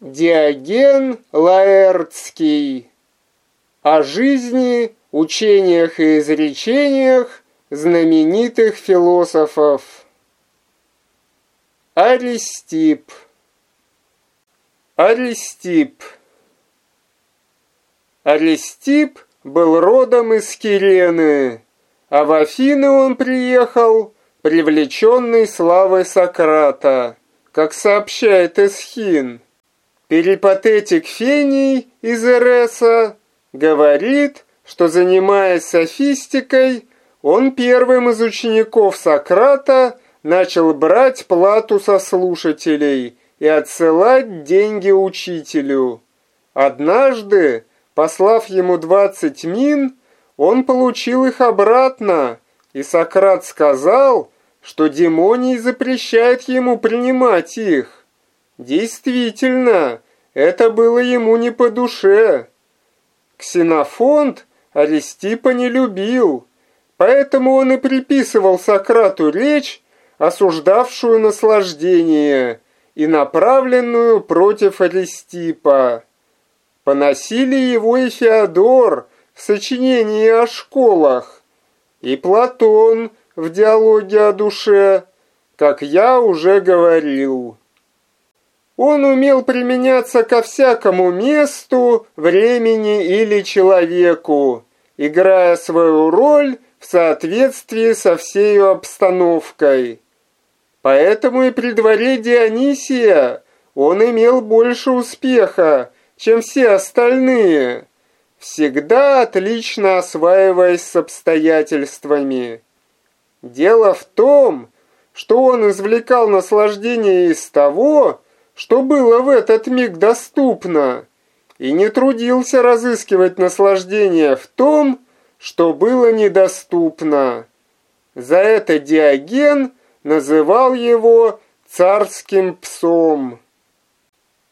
Диоген Лаэртский. О жизни, учениях и изречениях знаменитых философов. Аристип. Аристип. Аристип был родом из Кирены, а в Афины он приехал, привлеченный славой Сократа, как сообщает Эсхин. Перипатетик Фений из Эреса говорит, что, занимаясь софистикой, он первым из учеников Сократа начал брать плату со слушателей и отсылать деньги учителю. Однажды, послав ему двадцать мин, он получил их обратно, и Сократ сказал, что демоний запрещает ему принимать их. Действительно, это было ему не по душе. Ксенофонт Аристипа не любил, поэтому он и приписывал Сократу речь, осуждавшую наслаждение и направленную против Аристипа. Поносили его и Феодор в сочинении о школах, и Платон в диалоге о душе, как я уже говорил. Он умел применяться ко всякому месту, времени или человеку, играя свою роль в соответствии со всей обстановкой. Поэтому и при дворе Дионисия он имел больше успеха, чем все остальные, всегда отлично осваиваясь с обстоятельствами. Дело в том, что он извлекал наслаждение из того, что было в этот миг доступно, и не трудился разыскивать наслаждение в том, что было недоступно. За это Диоген называл его царским псом.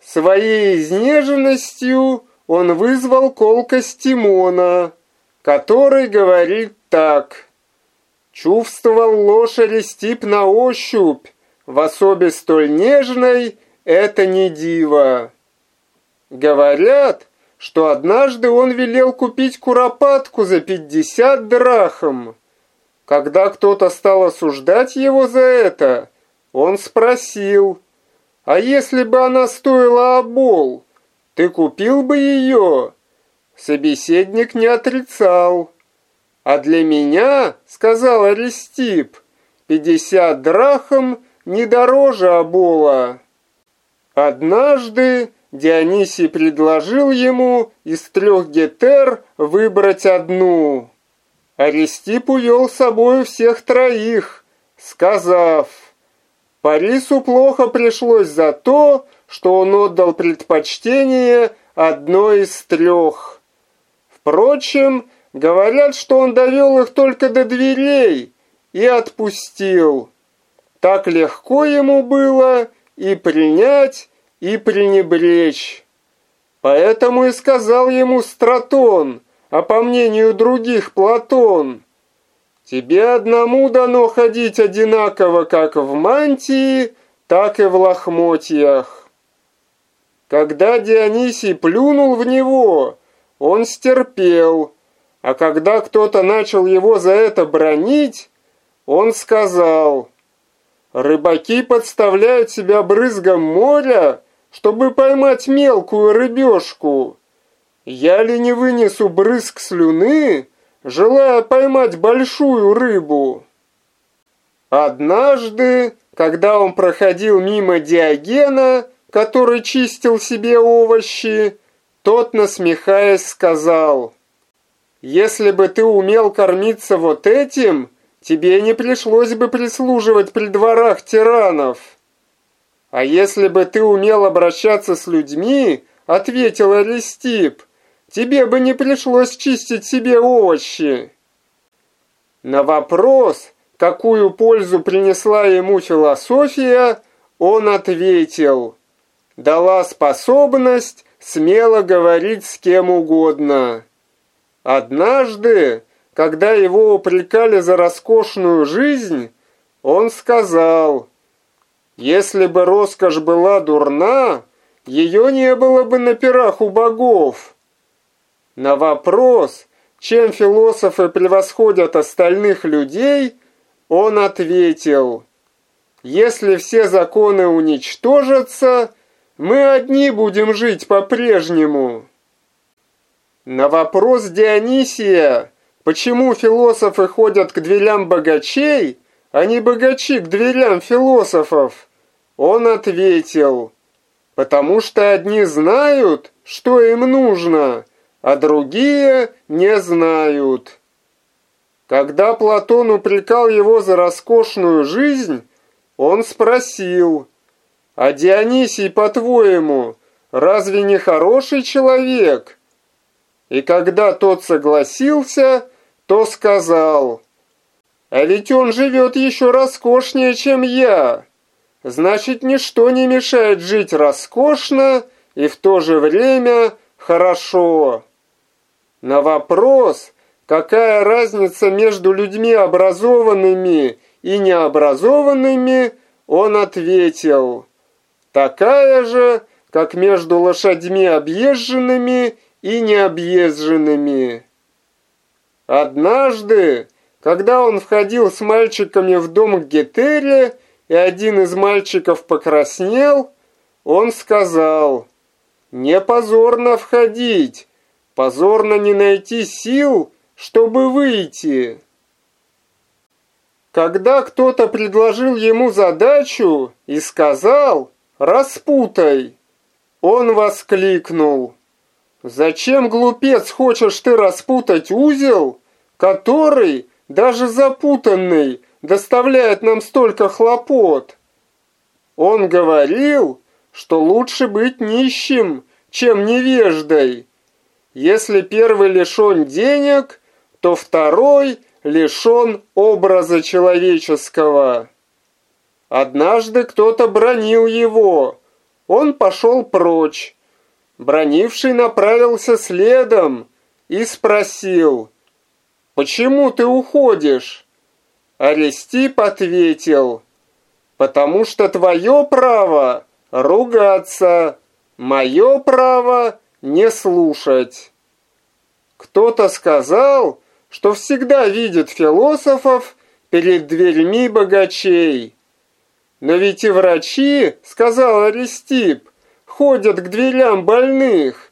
Своей изнеженностью он вызвал колкость Тимона, который говорит так. Чувствовал лошади стип на ощупь, в особе столь нежной, это не диво. Говорят, что однажды он велел купить куропатку за пятьдесят драхм. Когда кто-то стал осуждать его за это, он спросил, «А если бы она стоила обол, ты купил бы ее?» Собеседник не отрицал. «А для меня, — сказал Аристип, — пятьдесят драхм не дороже обола». Однажды Дионисий предложил ему из трех гетер выбрать одну. Аристип увел с собой всех троих, сказав, Парису плохо пришлось за то, что он отдал предпочтение одной из трех. Впрочем, говорят, что он довел их только до дверей и отпустил. Так легко ему было и принять, и пренебречь. Поэтому и сказал ему Стратон, а по мнению других Платон, «Тебе одному дано ходить одинаково как в мантии, так и в лохмотьях». Когда Дионисий плюнул в него, он стерпел, а когда кто-то начал его за это бронить, он сказал – Рыбаки подставляют себя брызгом моря, чтобы поймать мелкую рыбешку. Я ли не вынесу брызг слюны, желая поймать большую рыбу? Однажды, когда он проходил мимо Диогена, который чистил себе овощи, тот, насмехаясь, сказал, «Если бы ты умел кормиться вот этим, тебе не пришлось бы прислуживать при дворах тиранов. А если бы ты умел обращаться с людьми, ответил Аристип, тебе бы не пришлось чистить себе овощи. На вопрос, какую пользу принесла ему философия, он ответил, дала способность смело говорить с кем угодно. Однажды когда его упрекали за роскошную жизнь, он сказал, «Если бы роскошь была дурна, ее не было бы на пирах у богов. На вопрос, чем философы превосходят остальных людей, он ответил, «Если все законы уничтожатся, мы одни будем жить по-прежнему». На вопрос Дионисия, почему философы ходят к дверям богачей, а не богачи к дверям философов, он ответил, «Потому что одни знают, что им нужно, а другие не знают». Когда Платон упрекал его за роскошную жизнь, он спросил, «А Дионисий, по-твоему, разве не хороший человек?» И когда тот согласился, то сказал, «А ведь он живет еще роскошнее, чем я. Значит, ничто не мешает жить роскошно и в то же время хорошо». На вопрос, какая разница между людьми образованными и необразованными, он ответил, такая же, как между лошадьми объезженными и необъезженными. Однажды, когда он входил с мальчиками в дом к и один из мальчиков покраснел, он сказал, «Не позорно входить, Позорно не найти сил, чтобы выйти. Когда кто-то предложил ему задачу и сказал «распутай», он воскликнул «Зачем, глупец, хочешь ты распутать узел, который, даже запутанный, доставляет нам столько хлопот?» Он говорил, что лучше быть нищим, чем невеждой, если первый лишен денег, то второй лишен образа человеческого. Однажды кто-то бронил его. Он пошел прочь. Бронивший направился следом и спросил, «Почему ты уходишь?» Арестип ответил, «Потому что твое право ругаться, мое право не слушать. Кто-то сказал, что всегда видит философов перед дверьми богачей. Но ведь и врачи, сказал Аристип, ходят к дверям больных.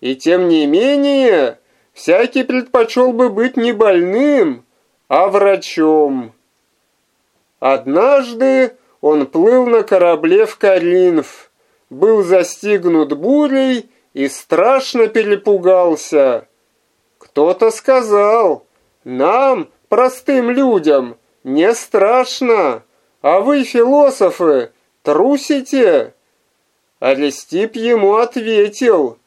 И тем не менее, всякий предпочел бы быть не больным, а врачом. Однажды он плыл на корабле в Каринф, был застигнут бурей и страшно перепугался. Кто-то сказал, нам, простым людям, не страшно, а вы, философы, трусите. Алистип ему ответил,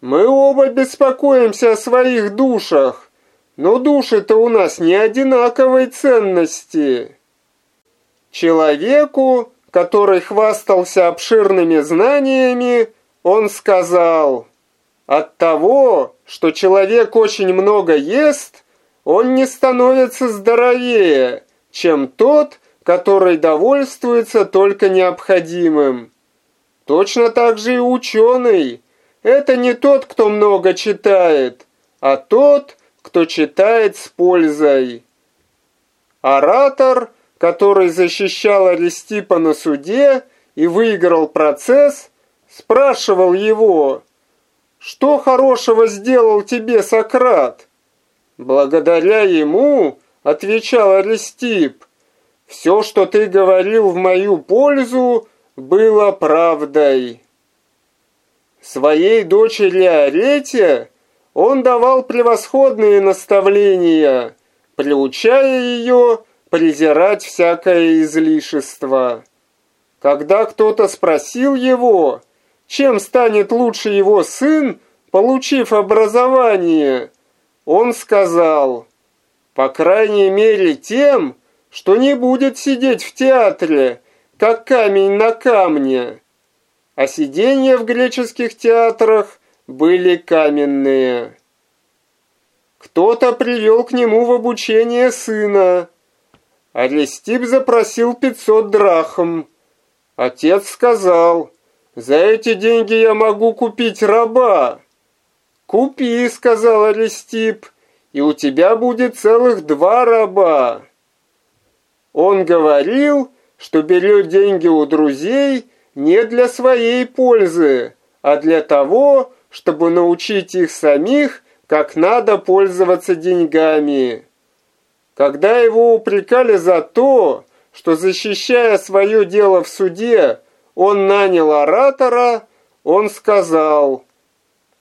мы оба беспокоимся о своих душах, но души-то у нас не одинаковой ценности. Человеку, который хвастался обширными знаниями, он сказал, «От того, что человек очень много ест, он не становится здоровее, чем тот, который довольствуется только необходимым. Точно так же и ученый. Это не тот, кто много читает, а тот, кто читает с пользой. Оратор, который защищал Аристипа на суде и выиграл процесс, спрашивал его, «Что хорошего сделал тебе Сократ?» «Благодаря ему», — отвечал Аристип, «все, что ты говорил в мою пользу, было правдой». Своей дочери Арете он давал превосходные наставления, приучая ее презирать всякое излишество. Когда кто-то спросил его, чем станет лучше его сын, получив образование? Он сказал, по крайней мере тем, что не будет сидеть в театре, как камень на камне. А сиденья в греческих театрах были каменные. Кто-то привел к нему в обучение сына. Арестип запросил пятьсот драхм. Отец сказал, За эти деньги я могу купить раба. Купи, сказал Аристип, и у тебя будет целых два раба. Он говорил, что берет деньги у друзей не для своей пользы, а для того, чтобы научить их самих, как надо пользоваться деньгами. Когда его упрекали за то, что, защищая свое дело в суде, он нанял оратора, он сказал,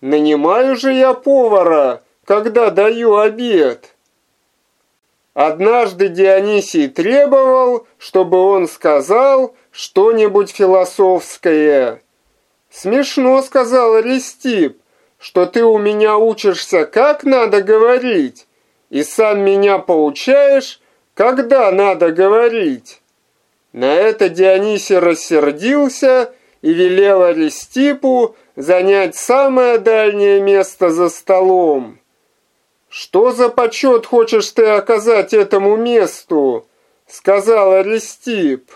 «Нанимаю же я повара, когда даю обед». Однажды Дионисий требовал, чтобы он сказал что-нибудь философское. «Смешно», — сказал Аристип, «что ты у меня учишься, как надо говорить, и сам меня поучаешь, когда надо говорить». На это Дионисий рассердился и велел Аристипу занять самое дальнее место за столом. «Что за почет хочешь ты оказать этому месту?» — сказал Аристип.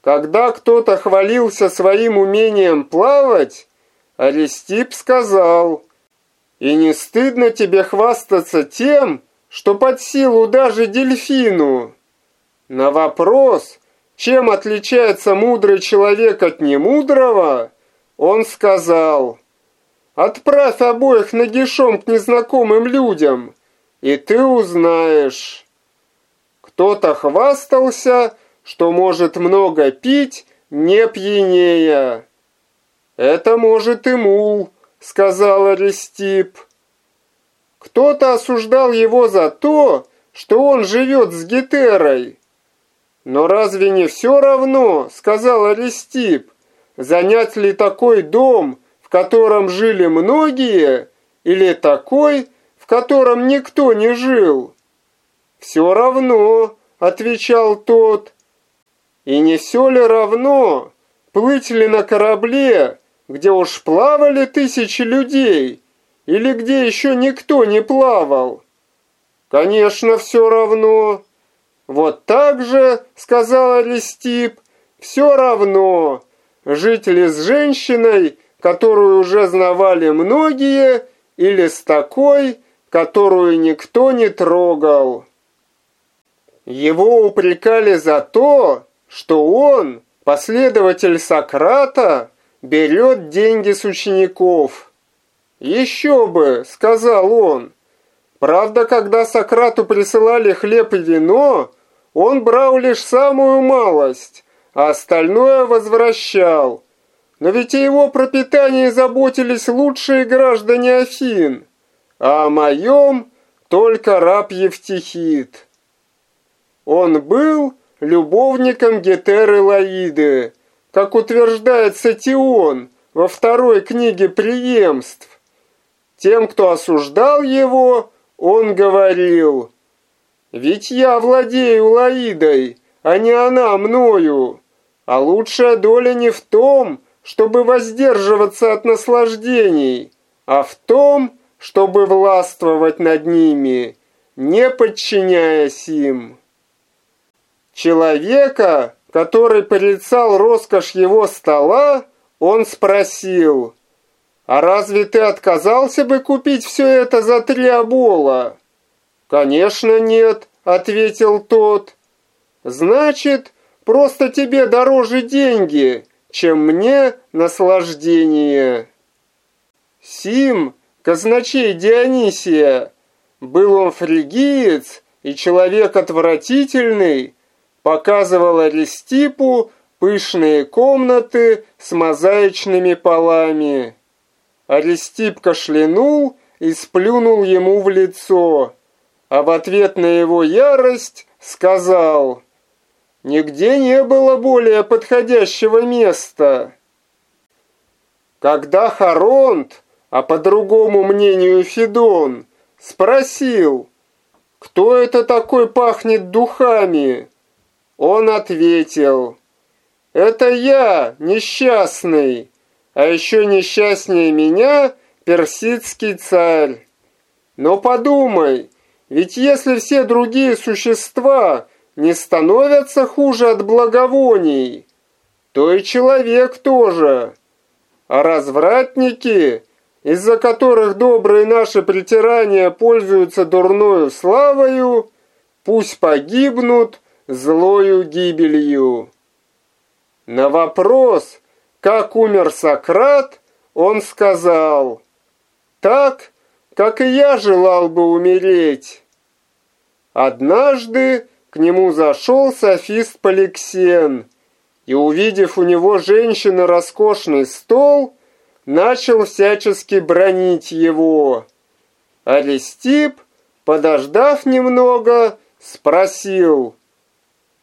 Когда кто-то хвалился своим умением плавать, Аристип сказал, «И не стыдно тебе хвастаться тем, что под силу даже дельфину?» На вопрос, чем отличается мудрый человек от немудрого, он сказал, «Отправь обоих нагишом к незнакомым людям, и ты узнаешь». Кто-то хвастался, что может много пить, не пьянея. «Это может и мул», — сказал Аристип. Кто-то осуждал его за то, что он живет с Гетерой. «Но разве не все равно, — сказал Аристип, — занять ли такой дом, котором жили многие, или такой, в котором никто не жил?» «Все равно», — отвечал тот, — и не все ли равно, плыть ли на корабле, где уж плавали тысячи людей, или где еще никто не плавал? Конечно, все равно. Вот так же, сказал Аристип, все равно, жить ли с женщиной, которую уже знавали многие, или с такой, которую никто не трогал. Его упрекали за то, что он, последователь Сократа, берет деньги с учеников. «Еще бы», — сказал он. Правда, когда Сократу присылали хлеб и вино, он брал лишь самую малость, а остальное возвращал. Но ведь о его пропитании заботились лучшие граждане Афин, а о моем только раб Евтихит. Он был любовником Гетеры Лаиды, как утверждает Сатион во второй книге преемств. Тем, кто осуждал его, он говорил, «Ведь я владею Лаидой, а не она мною, а лучшая доля не в том, чтобы воздерживаться от наслаждений, а в том, чтобы властвовать над ними, не подчиняясь им». Человека, который порицал роскошь его стола, он спросил, «А разве ты отказался бы купить все это за три обола?» «Конечно нет», — ответил тот. «Значит, просто тебе дороже деньги, чем мне наслаждение». Сим, казначей Дионисия, был он фригиец и человек отвратительный, показывал Аристипу пышные комнаты с мозаичными полами. Аристип кашлянул и сплюнул ему в лицо, а в ответ на его ярость сказал «Нигде не было более подходящего места». Когда Харонт, а по другому мнению Федон, спросил, кто это такой пахнет духами, он ответил, «Это я, несчастный, а еще несчастнее меня персидский царь. Но подумай, ведь если все другие существа не становятся хуже от благовоний, то и человек тоже. А развратники, из-за которых добрые наши притирания пользуются дурною славою, пусть погибнут злою гибелью. На вопрос, как умер Сократ, он сказал, так, как и я желал бы умереть. Однажды к нему зашел софист Поликсен и, увидев у него женщины роскошный стол, начал всячески бронить его. Аристип, подождав немного, спросил,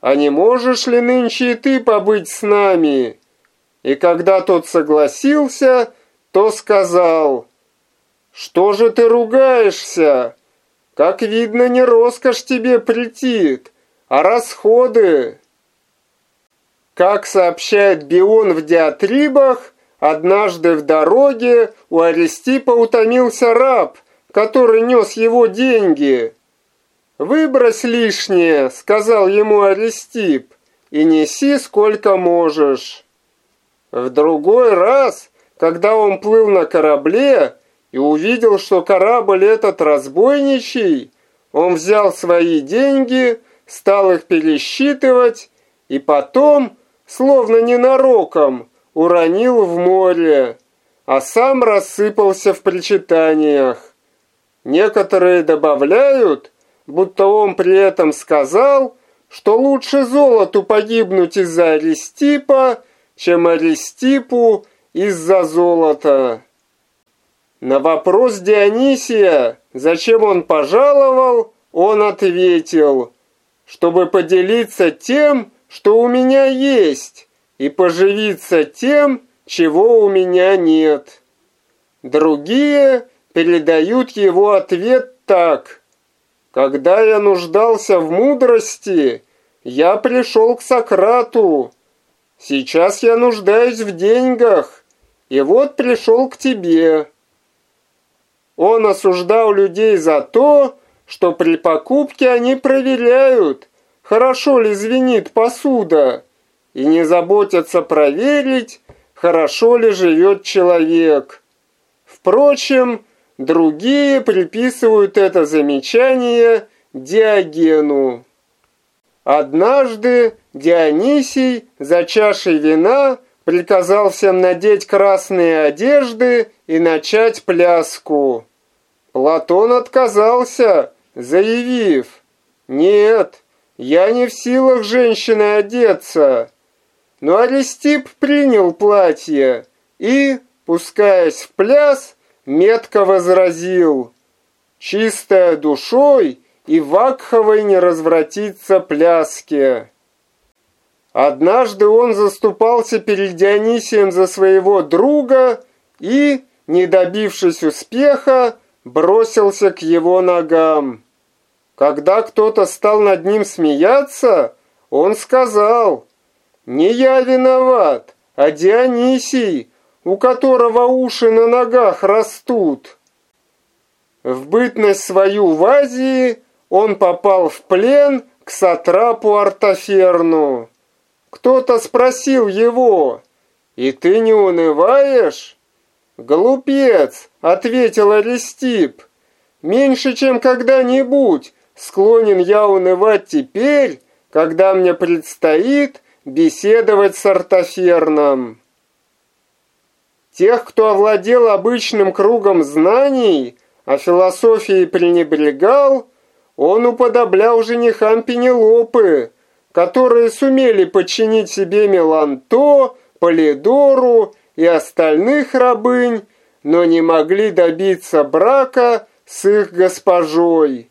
«А не можешь ли нынче и ты побыть с нами?» И когда тот согласился, то сказал, «Что же ты ругаешься? Как видно, не роскошь тебе претит, а расходы». Как сообщает Бион в диатрибах, однажды в дороге у Аристипа утомился раб, который нес его деньги. «Выбрось лишнее», — сказал ему Аристип, — «и неси сколько можешь». В другой раз, когда он плыл на корабле и увидел, что корабль этот разбойничий, он взял свои деньги, стал их пересчитывать и потом, словно ненароком, уронил в море, а сам рассыпался в причитаниях. Некоторые добавляют, будто он при этом сказал, что лучше золоту погибнуть из-за Аристипа, чем Аристипу из-за золота. На вопрос Дионисия, зачем он пожаловал, он ответил, чтобы поделиться тем, что у меня есть, и поживиться тем, чего у меня нет. Другие передают его ответ так. Когда я нуждался в мудрости, я пришел к Сократу, Сейчас я нуждаюсь в деньгах, и вот пришел к тебе. Он осуждал людей за то, что при покупке они проверяют, хорошо ли звенит посуда, и не заботятся проверить, хорошо ли живет человек. Впрочем, другие приписывают это замечание Диогену. Однажды Дионисий за чашей вина приказал всем надеть красные одежды и начать пляску. Платон отказался, заявив, «Нет, я не в силах женщины одеться». Но Аристип принял платье и, пускаясь в пляс, метко возразил, «Чистая душой и Вакховой не развратиться пляске». Однажды он заступался перед Дионисием за своего друга и, не добившись успеха, бросился к его ногам. Когда кто-то стал над ним смеяться, он сказал, «Не я виноват, а Дионисий, у которого уши на ногах растут». В бытность свою в Азии он попал в плен к сатрапу Артаферну. Кто-то спросил его, «И ты не унываешь?» «Глупец!» — ответил Аристип. «Меньше, чем когда-нибудь склонен я унывать теперь, когда мне предстоит беседовать с Артаферном». Тех, кто овладел обычным кругом знаний, а философией пренебрегал, он уподоблял женихам Пенелопы, которые сумели подчинить себе Меланто, Полидору и остальных рабынь, но не могли добиться брака с их госпожой.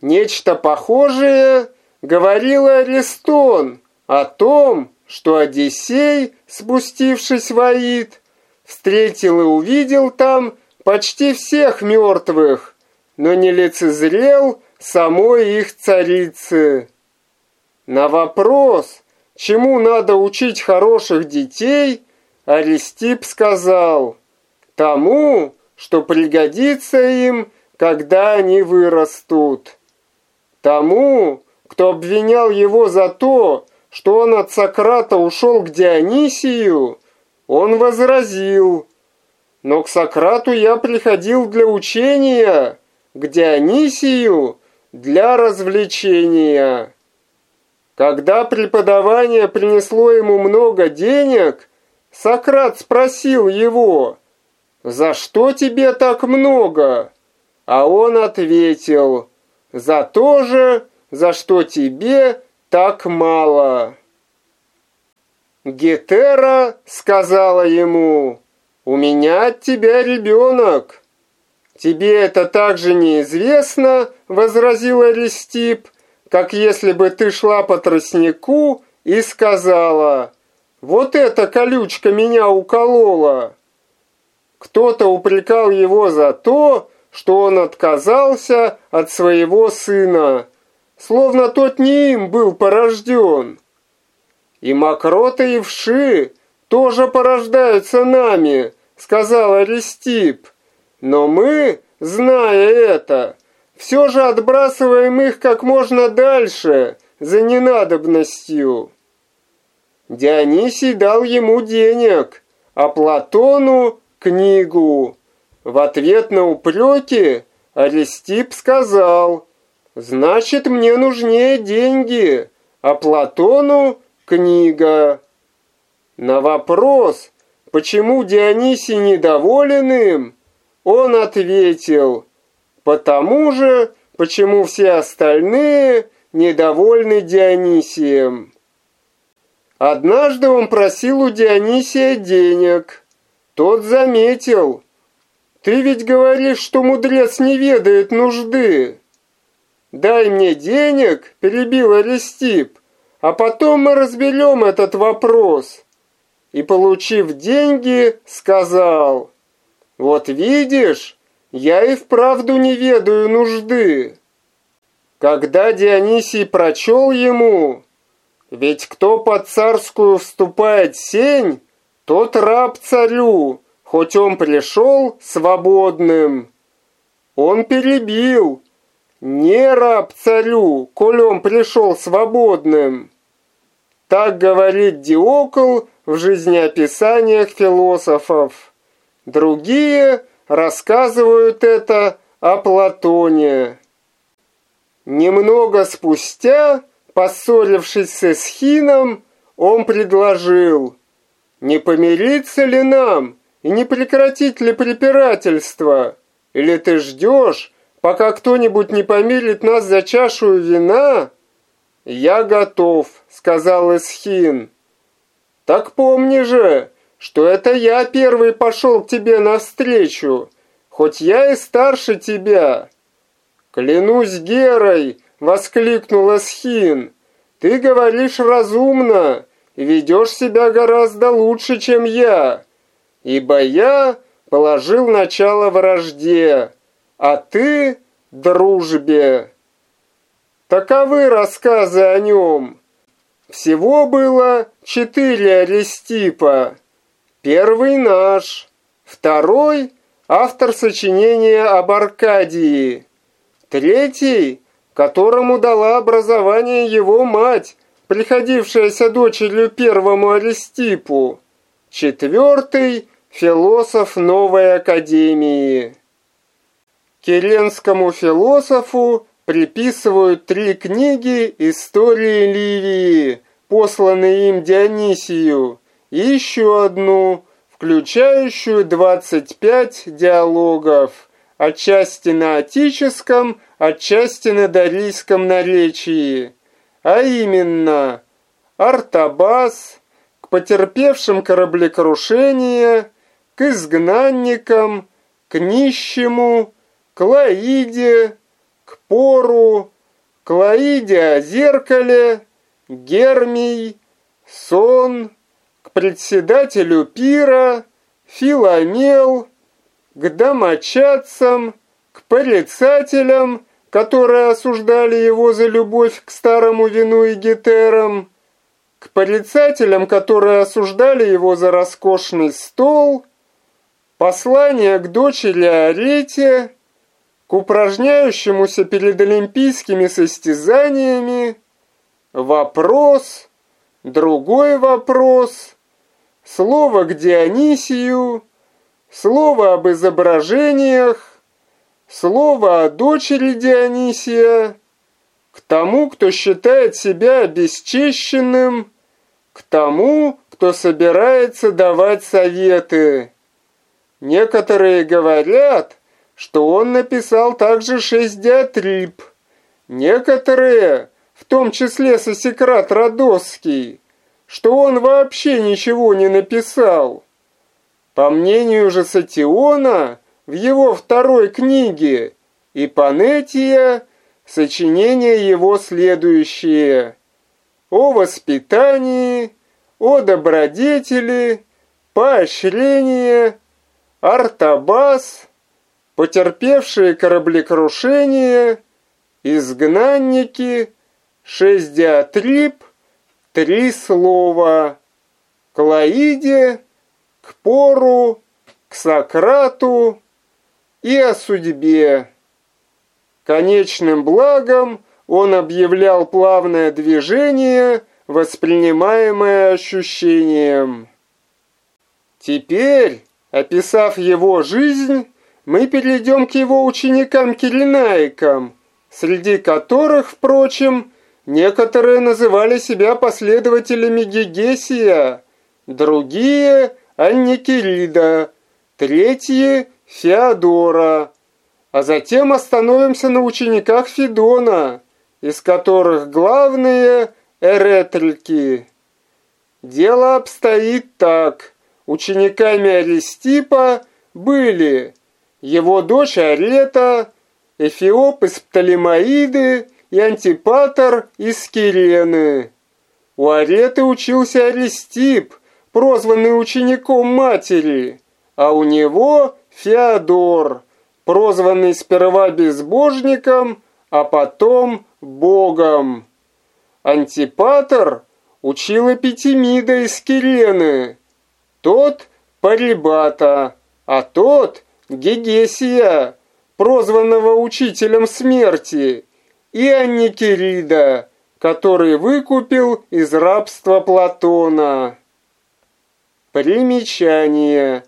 Нечто похожее говорил Аристон о том, что Одиссей, спустившись в Аид, встретил и увидел там почти всех мертвых, но не лицезрел самой их царицы. На вопрос, чему надо учить хороших детей, Аристип сказал, тому, что пригодится им, когда они вырастут. Тому, кто обвинял его за то, что он от Сократа ушел к Дионисию, он возразил, «Но к Сократу я приходил для учения, к Дионисию для развлечения». Когда преподавание принесло ему много денег, Сократ спросил его, «За что тебе так много?» А он ответил, «За то же, за что тебе так мало». Гетера сказала ему, «У меня от тебя ребенок». «Тебе это также неизвестно», — возразил Аристип, «как если бы ты шла по тростнику и сказала, «Вот эта колючка меня уколола». Кто-то упрекал его за то, что он отказался от своего сына, словно тот не им был порожден. И мокроты и вши тоже порождаются нами, сказал Аристип. Но мы, зная это, все же отбрасываем их как можно дальше, за ненадобностью. Дионисий дал ему денег, а Платону – книгу. В ответ на упреки Аристип сказал, «Значит, мне нужнее деньги, а Платону – книга». На вопрос, почему Дионисий недоволен им, он ответил, «Потому же, почему все остальные недовольны Дионисием». Однажды он просил у Дионисия денег. Тот заметил – ты ведь говоришь, что мудрец не ведает нужды. Дай мне денег, перебил Аристип, а потом мы разберем этот вопрос. И, получив деньги, сказал, вот видишь, я и вправду не ведаю нужды. Когда Дионисий прочел ему, ведь кто под царскую вступает сень, тот раб царю, хоть он пришел свободным. Он перебил, не раб царю, коль он пришел свободным. Так говорит Диокл в жизнеописаниях философов. Другие рассказывают это о Платоне. Немного спустя, поссорившись с Эсхином, он предложил, не помириться ли нам и не прекратить ли препирательство? Или ты ждешь, пока кто-нибудь не помирит нас за чашу вина?» «Я готов», — сказал Эсхин. «Так помни же, что это я первый пошел к тебе навстречу, хоть я и старше тебя». «Клянусь Герой!» — воскликнул Эсхин. «Ты говоришь разумно и ведешь себя гораздо лучше, чем я ибо я положил начало вражде, а ты — дружбе. Таковы рассказы о нем. Всего было четыре Аристипа. Первый наш, второй — автор сочинения об Аркадии, третий — которому дала образование его мать, приходившаяся дочерью первому Аристипу, четвертый — Философ новой академии. Керенскому философу приписывают три книги истории Ливии, посланные им Дионисию, и еще одну, включающую 25 диалогов, отчасти на отеческом, отчасти на дарийском наречии, а именно Артабас, к потерпевшим кораблекрушение, к изгнанникам, к нищему, к Лаиде, к Пору, к Лаиде о зеркале, Гермий, Сон, к председателю пира, Филомел, к домочадцам, к порицателям, которые осуждали его за любовь к старому вину и гетерам, к порицателям, которые осуждали его за роскошный стол, Послание к дочери Арете, к упражняющемуся перед олимпийскими состязаниями, вопрос, Другой вопрос. Слово к Дионисию, слово об изображениях, слово о дочери Дионисия, к тому, кто считает себя обесчещенным, к тому, кто собирается давать советы. Некоторые говорят, что он написал также шесть диатриб. Некоторые, в том числе Сосекрат Радосский, что он вообще ничего не написал. По мнению же Сатиона, в его второй книге «Ипанетия» сочинения его следующие «О воспитании», «О добродетели», «Поощрение», «Артабас», «Потерпевшие кораблекрушение», «Изгнанники», «Шесть диатриб», «Три слова», «К Лаиде», «К Пору», «К Сократу» и о судьбе. Конечным благом он объявлял плавное движение, воспринимаемое ощущением. Теперь, описав его жизнь, мы перейдем к его ученикам-киренаикам, среди которых, впрочем, некоторые называли себя последователями Гегесия, другие – Анникирида, третьи – Феодора, а затем остановимся на учениках Федона, из которых главные – эретрики. Дело обстоит так. Учениками Аристипа были его дочь Арета, Эфиоп из Птолемаиды и Антипатор из Кирены. У Ареты учился Аристип, прозванный учеником матери, а у него Феодор – прозванный сперва безбожником, а потом богом. Антипатор учил Эпитемида из Кирены, тот Парибата, а тот Гегесия, прозванного учителем смерти, и Анникирида, который выкупил из рабства Платона. Примечание.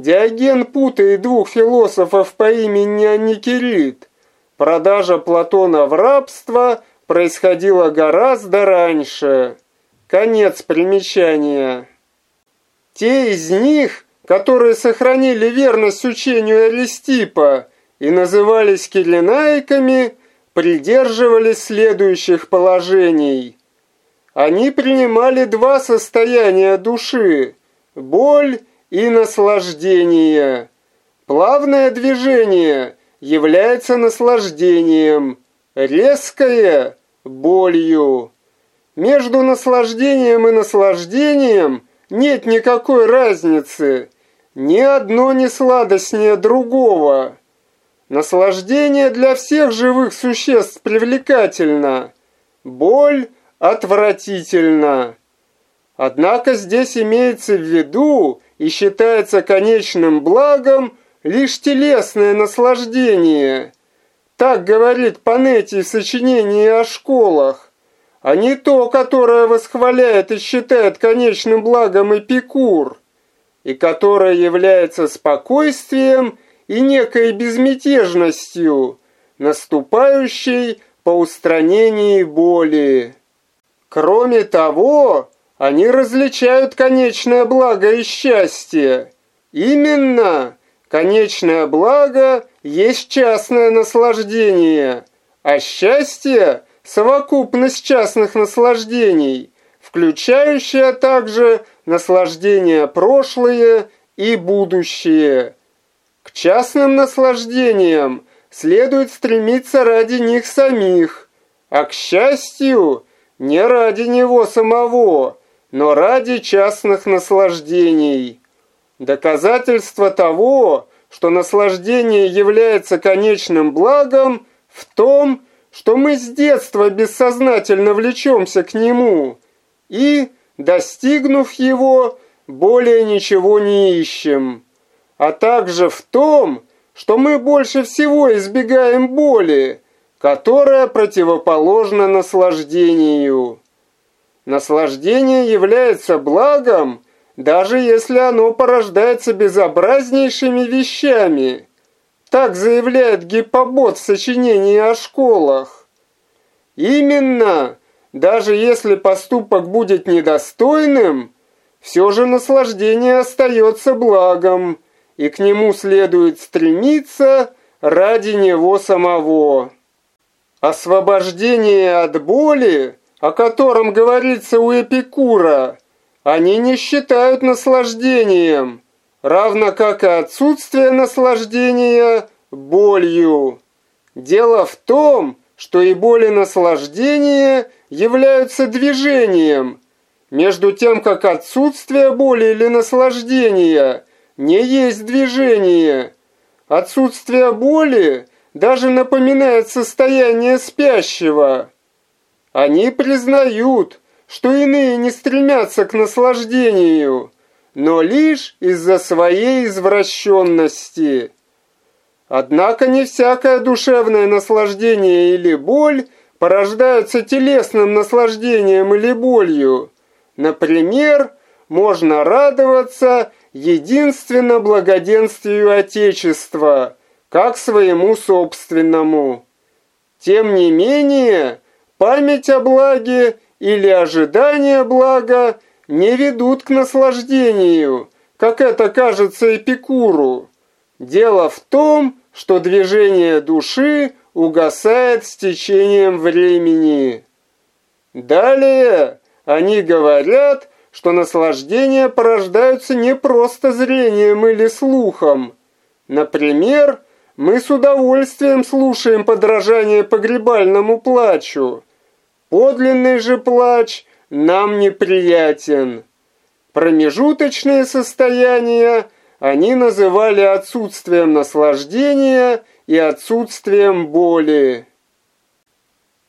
Диоген путает двух философов по имени Аникерит. Продажа Платона в рабство происходила гораздо раньше. Конец примечания. Те из них, которые сохранили верность учению Аристипа и назывались киренаиками, придерживались следующих положений. Они принимали два состояния души – боль и наслаждение. Плавное движение является наслаждением, резкое – болью. Между наслаждением и наслаждением нет никакой разницы. Ни одно не сладостнее другого. Наслаждение для всех живых существ привлекательно. Боль отвратительна. Однако здесь имеется в виду и считается конечным благом лишь телесное наслаждение. Так говорит Панетти в сочинении о школах, а не то, которое восхваляет и считает конечным благом Эпикур, и которое является спокойствием и некой безмятежностью, наступающей по устранении боли. Кроме того, они различают конечное благо и счастье. Именно конечное благо есть частное наслаждение, а счастье – совокупность частных наслаждений, включающая также наслаждения прошлые и будущее. К частным наслаждениям следует стремиться ради них самих, а к счастью – не ради него самого, но ради частных наслаждений. Доказательство того, что наслаждение является конечным благом, в том, что мы с детства бессознательно влечемся к нему и, достигнув его, более ничего не ищем, а также в том, что мы больше всего избегаем боли, которая противоположна наслаждению. Наслаждение является благом, даже если оно порождается безобразнейшими вещами. Так заявляет Гиппобот в сочинении о школах. Именно, даже если поступок будет недостойным, все же наслаждение остается благом, и к нему следует стремиться ради него самого. Освобождение от боли, о котором говорится у Эпикура, они не считают наслаждением, равно как и отсутствие наслаждения болью. Дело в том, что и боль и наслаждение являются движением, между тем как отсутствие боли или наслаждения не есть движение. Отсутствие боли даже напоминает состояние спящего. Они признают, что иные не стремятся к наслаждению, но лишь из-за своей извращенности. Однако не всякое душевное наслаждение или боль порождаются телесным наслаждением или болью. Например, можно радоваться единственно благоденствию Отечества – как своему собственному. Тем не менее, память о благе или ожидание блага не ведут к наслаждению, как это кажется Эпикуру. Дело в том, что движение души угасает с течением времени. Далее они говорят, что наслаждения порождаются не просто зрением или слухом. Например, мы с удовольствием слушаем подражание погребальному плачу. Подлинный же плач нам неприятен. Промежуточные состояния они называли отсутствием наслаждения и отсутствием боли.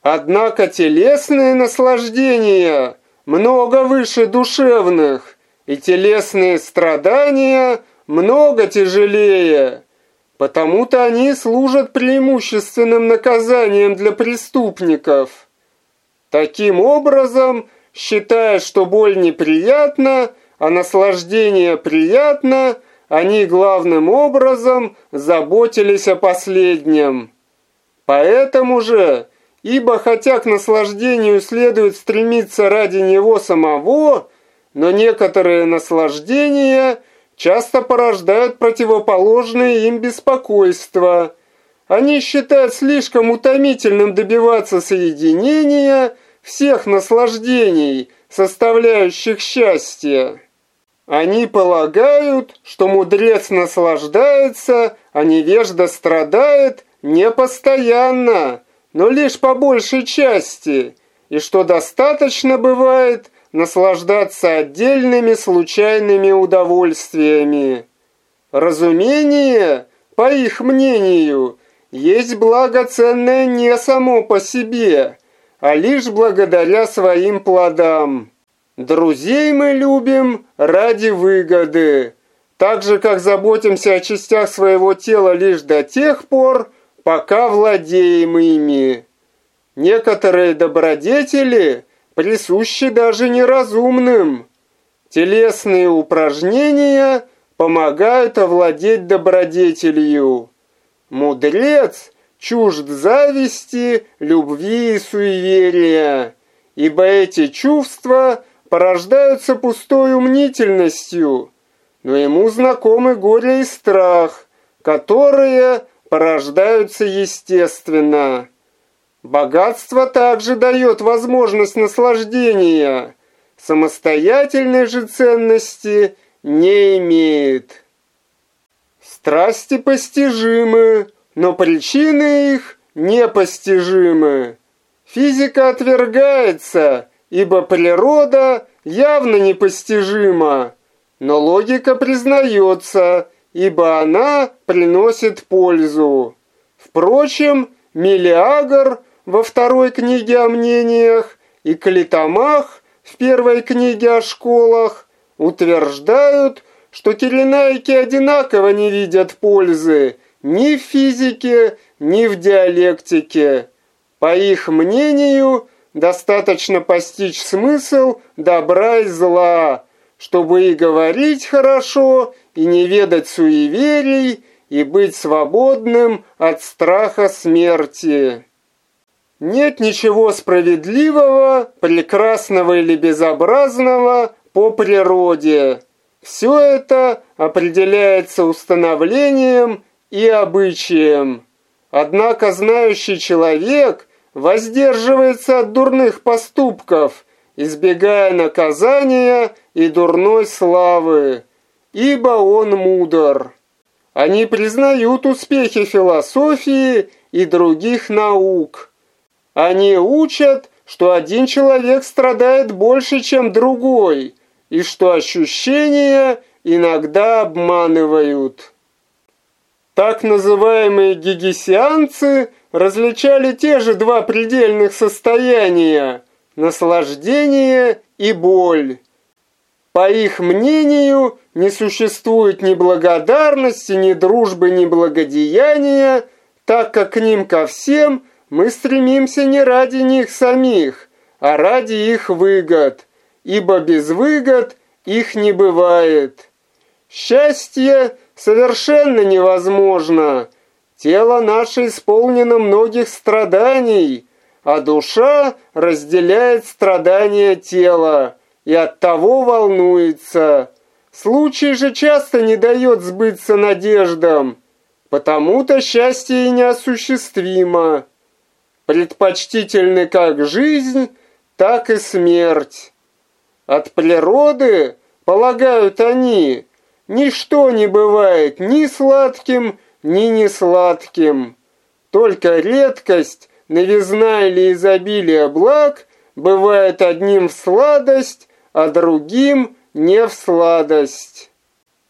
Однако телесные наслаждения много выше душевных, и телесные страдания много тяжелее. Потому-то они служат преимущественным наказанием для преступников. Таким образом, считая, что боль неприятна, а наслаждение приятно, они главным образом заботились о последнем. Поэтому же, ибо хотя к наслаждению следует стремиться ради него самого, но некоторые наслаждения – часто порождают противоположные им беспокойства. Они считают слишком утомительным добиваться соединения всех наслаждений, составляющих счастье. Они полагают, что мудрец наслаждается, а невежда страдает не постоянно, но лишь по большей части, и что достаточно бывает наслаждаться отдельными случайными удовольствиями. Разумение, по их мнению, есть благоценное не само по себе, а лишь благодаря своим плодам. Друзей мы любим ради выгоды, так же, как заботимся о частях своего тела лишь до тех пор, пока владеем ими. Некоторые добродетели – присущи даже неразумным. Телесные упражнения помогают овладеть добродетелью. Мудрец чужд зависти, любви и суеверия, ибо эти чувства порождаются пустой умнительностью, но ему знакомы горе и страх, которые порождаются естественно. Богатство также дает возможность наслаждения, самостоятельной же ценности не имеет. Страсти постижимы, но причины их непостижимы. Физика отвергается, ибо природа явно непостижима, но логика признается, ибо она приносит пользу. Впрочем, Мелиагр – во второй книге о мнениях и Калитамах в первой книге о школах утверждают, что киренайки одинаково не видят пользы ни в физике, ни в диалектике. По их мнению, достаточно постичь смысл добра и зла, чтобы и говорить хорошо, и не ведать суеверий, и быть свободным от страха смерти. Нет ничего справедливого, прекрасного или безобразного по природе. Все это определяется установлением и обычаем. Однако знающий человек воздерживается от дурных поступков, избегая наказания и дурной славы, ибо он мудр. Они признают успехи философии и других наук. Они учат, что один человек страдает больше, чем другой, и что ощущения иногда обманывают. Так называемые гигесианцы различали те же два предельных состояния – наслаждение и боль. По их мнению, не существует ни благодарности, ни дружбы, ни благодеяния, так как к ним ко всем мы стремимся не ради них самих, а ради их выгод, ибо без выгод их не бывает. Счастье совершенно невозможно. Тело наше исполнено многих страданий, а душа разделяет страдания тела и от того волнуется. Случай же часто не дает сбыться надеждам, потому-то счастье и неосуществимо. Предпочтительны как жизнь, так и смерть. От природы, полагают они, ничто не бывает ни сладким, ни несладким. Только редкость, новизна или изобилие благ бывает одним в сладость, а другим не в сладость.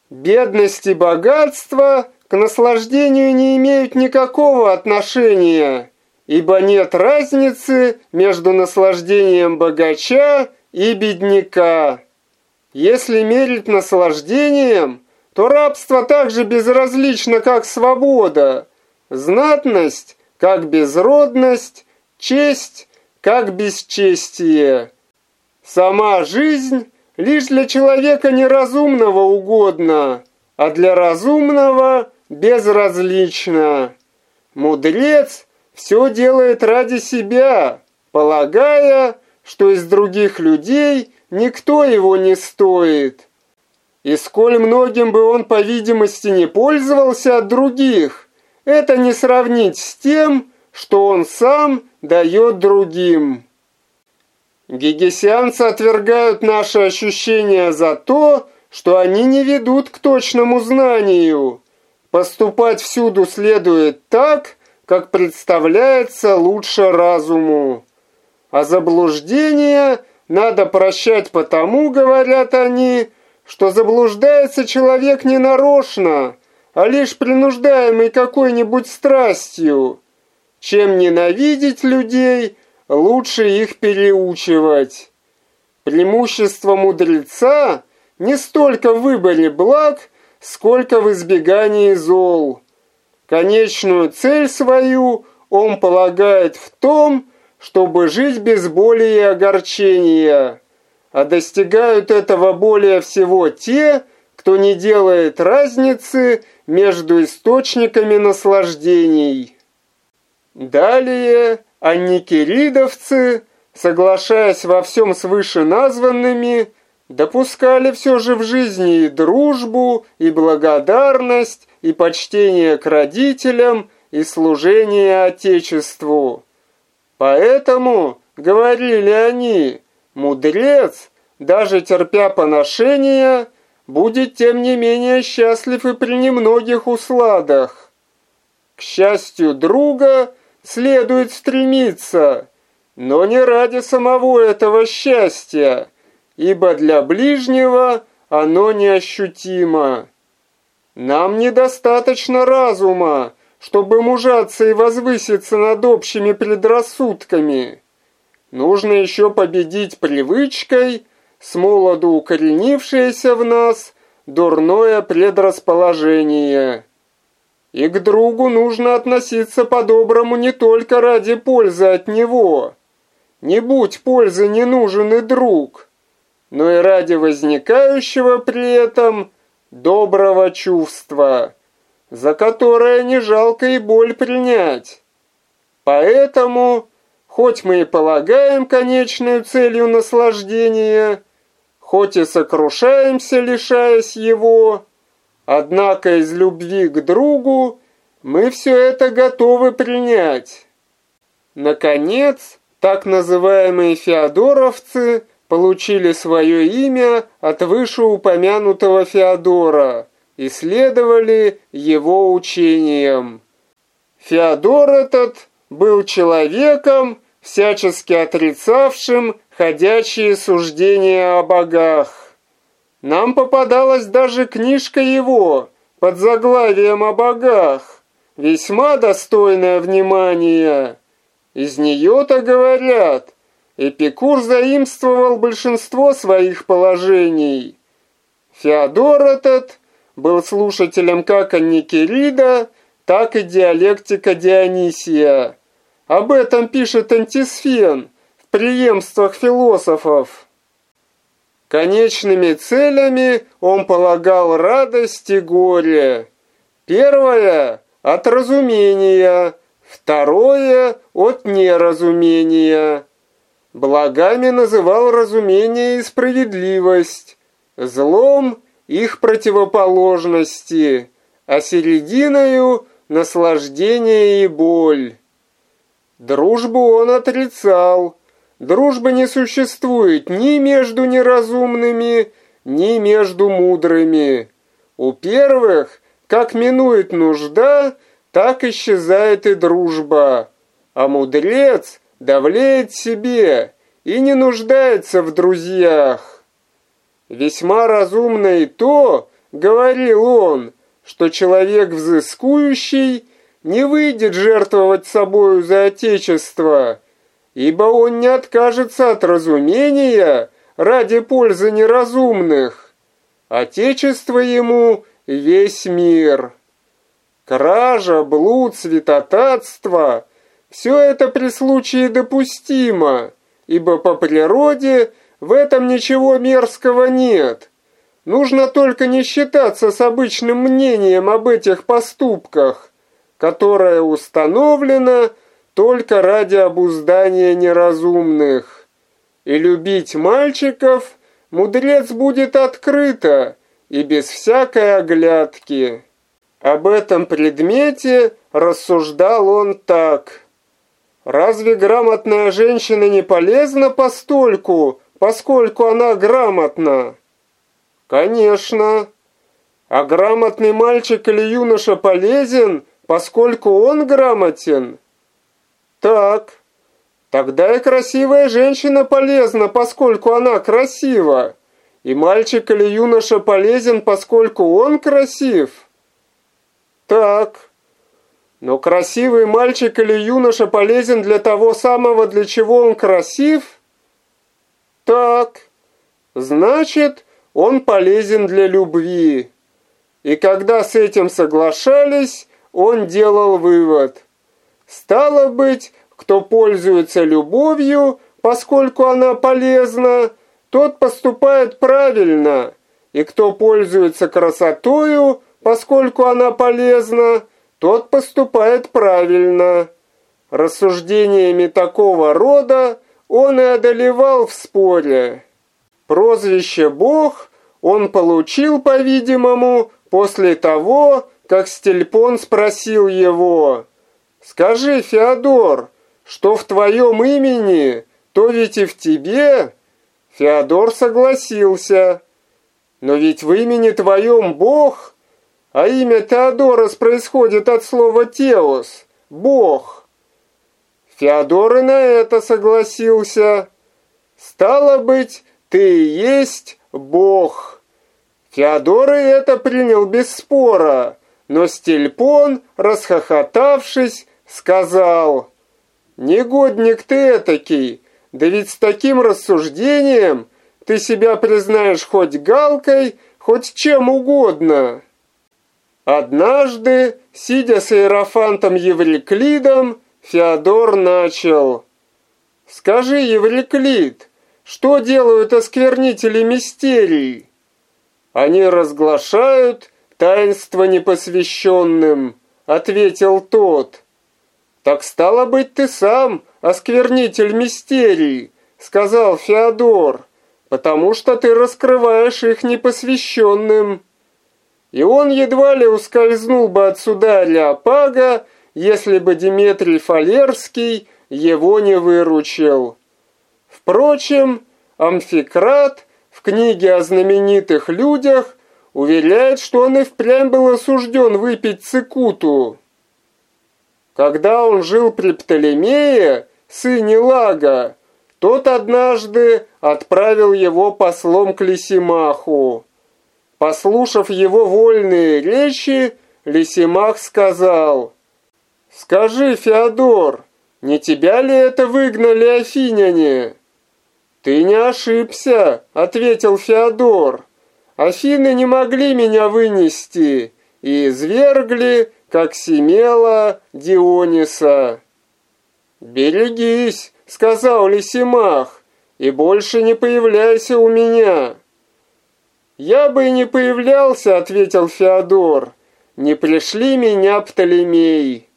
Бедность и богатство к наслаждению не имеют никакого отношения, ибо нет разницы между наслаждением богача и бедняка. Если мерить наслаждением, то рабство так же безразлично, как свобода, знатность, как безродность, честь, как бесчестие. Сама жизнь лишь для человека неразумного угодна, а для разумного безразлична. Мудрец все делает ради себя, полагая, что из других людей никто его не стоит. И сколь многим бы он, по видимости, не пользовался от других, это не сравнить с тем, что он сам дает другим. Гегесианцы отвергают наши ощущения за то, что они не ведут к точному знанию. Поступать всюду следует так, как представляется лучше разуму. А заблуждение надо прощать потому, говорят они, что заблуждается человек не нарочно, а лишь принуждаемый какой-нибудь страстью. Чем ненавидеть людей – лучше их переучивать. Преимущество мудреца не столько в выборе благ, сколько в избегании зол. Конечную цель свою он полагает в том, чтобы жить без боли и огорчения, а достигают этого более всего те, кто не делает разницы между источниками наслаждений. Далее а никеридовцы, соглашаясь во всем с вышеназванными, допускали все же в жизни и дружбу, и благодарность, и почтение к родителям, и служение Отечеству. Поэтому, говорили они, мудрец, даже терпя поношения, будет тем не менее счастлив и при немногих усладах. К счастью друга – следует стремиться, но не ради самого этого счастья, ибо для ближнего оно неощутимо. Нам недостаточно разума, чтобы мужаться и возвыситься над общими предрассудками. Нужно еще победить привычкой, с молоду укоренившееся в нас, дурное предрасположение. И к другу нужно относиться по-доброму не только ради пользы от него. не будь пользы не нужен и друг, но и ради возникающего при этом доброго чувства, за которое не жалко и боль принять. Поэтому, хоть мы и полагаем конечную целью наслаждения, хоть и сокрушаемся, лишаясь его, однако из любви к другу мы все это готовы принять. Наконец, так называемые феодоровцы получили свое имя от вышеупомянутого Феодора и следовали его учениям. Феодор этот был человеком, всячески отрицавшим ходячие суждения о богах. Нам попадалась даже книжка его под заглавием о богах, весьма достойная внимания. Из нее-то говорят, Эпикур заимствовал большинство своих положений. Феодор этот был слушателем как Анникерида, так и диалектика Дионисия. Об этом пишет Антисфен в преемствах философов. Конечными целями он полагал радость и горе. Первое – от разумения, второе – от неразумения. Благами называл разумение и справедливость, злом – их противоположности, а серединою – наслаждение и боль. Дружбу он отрицал. Дружба не существует ни между неразумными, ни между мудрыми. У первых, как минует нужда, так исчезает и дружба. А мудрец давлеет себе и не нуждается в друзьях. Весьма разумно и то, говорил он, что человек взыскующий не выйдет жертвовать собою за Отечество, ибо он не откажется от разумения ради пользы неразумных. Отечество ему весь мир. Кража, блуд, святотатство – все это при случае допустимо, ибо по природе в этом ничего мерзкого нет. Нужно только не считаться с обычным мнением об этих поступках, которая установлена только ради обуздания неразумных. И любить мальчиков мудрец будет открыто и без всякой оглядки. Об этом предмете рассуждал он так. Разве грамотная женщина не полезна постольку, поскольку она грамотна? Конечно. А грамотный мальчик или юноша полезен, поскольку он грамотен? Так. Тогда и красивая женщина полезна, поскольку она красива. И мальчик или юноша полезен, поскольку он красив. Так. Но красивый мальчик или юноша полезен для того самого, для чего он красив? Так. Значит, он полезен для любви. И когда с этим соглашались, он делал вывод. Стало быть, кто пользуется любовью, поскольку она полезна, тот поступает правильно, и кто пользуется красотою, поскольку она полезна, тот поступает правильно. Рассуждениями такого рода он и одолевал в споре. Прозвище «Бог» он получил, по-видимому, после того, как Стельпон спросил его, «Скажи, Феодор, что в твоем имени, то ведь и в тебе?» Феодор согласился. «Но ведь в имени твоем Бог, а имя Теодорос происходит от слова «теос» – «бог». Феодор и на это согласился. «Стало быть, ты и есть Бог. Феодор и это принял без спора, но Стельпон, расхохотавшись, сказал, «Негодник ты этакий, да ведь с таким рассуждением ты себя признаешь хоть галкой, хоть чем угодно». Однажды, сидя с Иерофантом Евриклидом, Феодор начал Скажи, Евриклид, что делают осквернители мистерий? Они разглашают таинство непосвященным, ответил тот. Так стало быть, ты сам осквернитель мистерий, сказал Феодор, потому что ты раскрываешь их непосвященным. И он едва ли ускользнул бы от суда Леопага, если бы Дмитрий Фалерский его не выручил. Впрочем, Амфикрат в книге о знаменитых людях уверяет, что он и впрямь был осужден выпить цикуту. Когда он жил при Птолемее, сыне Лага, тот однажды отправил его послом к Лисимаху. Послушав его вольные речи, Лисимах сказал, «Скажи, Феодор, не тебя ли это выгнали афиняне?» «Ты не ошибся», — ответил Феодор. «Афины не могли меня вынести и извергли, как Семела Диониса». «Берегись», — сказал Лисимах, — «и больше не появляйся у меня». «Я бы и не появлялся», — ответил Феодор, — «не пришли меня Птолемей».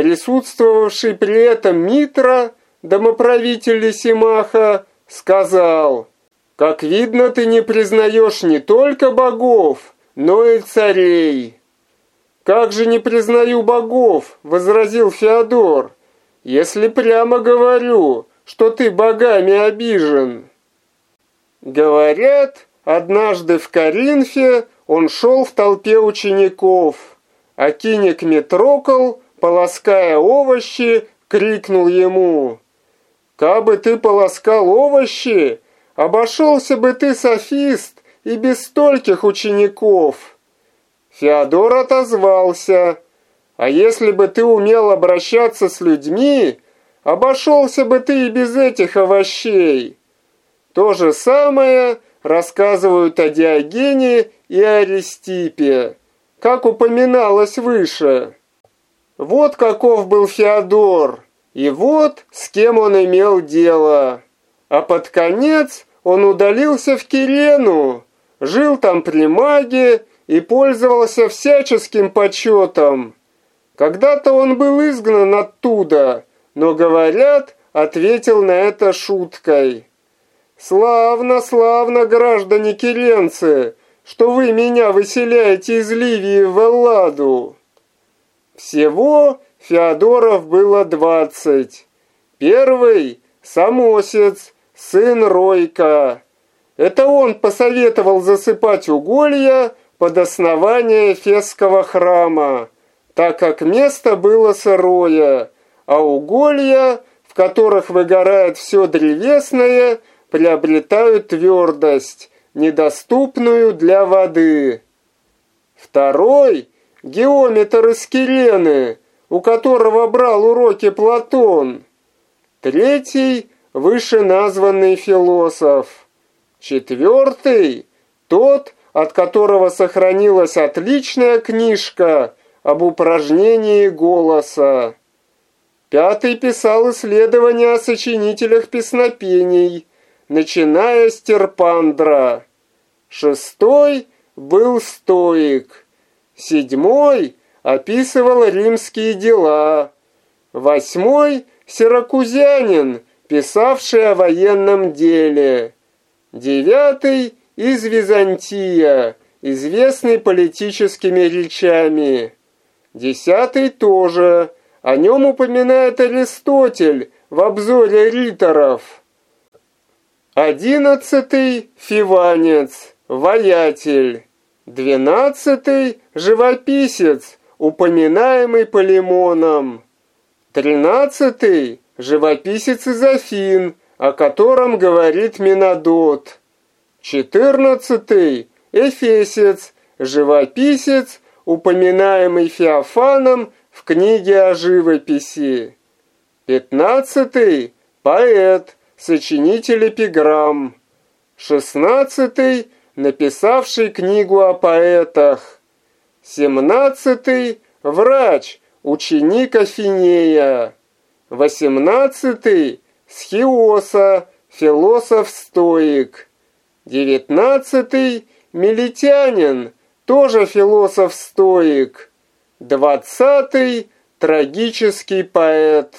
Присутствовавший при этом Митра, домоправитель Лисимаха, сказал, «Как видно, ты не признаешь не только богов, но и царей». «Как же не признаю богов?» — возразил Феодор. «Если прямо говорю, что ты богами обижен». Говорят, однажды в Коринфе он шел в толпе учеников, а киник Метрокл полоская овощи, крикнул ему. «Кабы ты полоскал овощи, обошелся бы ты софист и без стольких учеников!» Феодор отозвался. «А если бы ты умел обращаться с людьми, обошелся бы ты и без этих овощей!» То же самое рассказывают о Диогене и Аристипе, как упоминалось выше. Вот каков был Феодор, и вот с кем он имел дело. А под конец он удалился в Кирену, жил там при маге и пользовался всяческим почетом. Когда-то он был изгнан оттуда, но, говорят, ответил на это шуткой. «Славно, славно, граждане киренцы, что вы меня выселяете из Ливии в Элладу!» Всего Феодоров было двадцать. Первый – Самосец, сын Ройка. Это он посоветовал засыпать уголья под основание Фесского храма, так как место было сырое, а уголья, в которых выгорает все древесное, приобретают твердость, недоступную для воды. Второй – геометр из Кирены, у которого брал уроки Платон. Третий – вышеназванный философ. Четвертый – тот, от которого сохранилась отличная книжка об упражнении голоса. Пятый писал исследования о сочинителях песнопений, начиная с Терпандра. Шестой был стоик. Седьмой описывал римские дела. Восьмой – сиракузянин, писавший о военном деле. Девятый – из Византия, известный политическими речами. Десятый тоже. О нем упоминает Аристотель в обзоре риторов. Одиннадцатый – Фиванец, воятель. Двенадцатый – живописец, упоминаемый Полимоном. Тринадцатый – живописец из Афин, о котором говорит Минодот. Четырнадцатый – эфесец, живописец, упоминаемый Феофаном в книге о живописи. Пятнадцатый – поэт, сочинитель эпиграмм. Шестнадцатый – написавший книгу о поэтах. Семнадцатый – врач, ученик Афинея. Восемнадцатый – Схиоса, философ-стоик. Девятнадцатый – Милитянин, тоже философ-стоик. Двадцатый – трагический поэт.